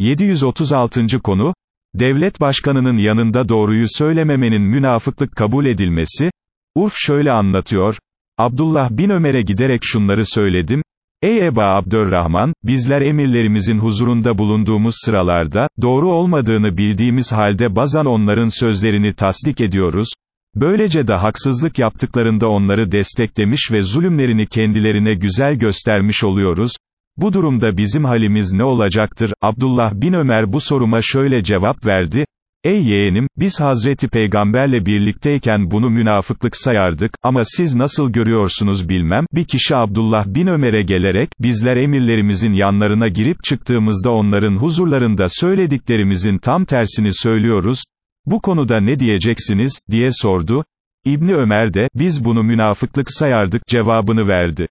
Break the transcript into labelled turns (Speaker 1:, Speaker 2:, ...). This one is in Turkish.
Speaker 1: 736. konu, devlet başkanının yanında doğruyu söylememenin münafıklık kabul edilmesi, Urf şöyle anlatıyor, Abdullah bin Ömer'e giderek şunları söyledim, Ey Eba Abdurrahman, bizler emirlerimizin huzurunda bulunduğumuz sıralarda, doğru olmadığını bildiğimiz halde bazen onların sözlerini tasdik ediyoruz, böylece de haksızlık yaptıklarında onları desteklemiş ve zulümlerini kendilerine güzel göstermiş oluyoruz, bu durumda bizim halimiz ne olacaktır? Abdullah bin Ömer bu soruma şöyle cevap verdi, Ey yeğenim, biz Hazreti Peygamberle birlikteyken bunu münafıklık sayardık, ama siz nasıl görüyorsunuz bilmem, bir kişi Abdullah bin Ömer'e gelerek, bizler emirlerimizin yanlarına girip çıktığımızda onların huzurlarında söylediklerimizin tam tersini söylüyoruz, bu konuda ne diyeceksiniz, diye sordu, İbni Ömer de, biz bunu münafıklık sayardık. cevabını verdi.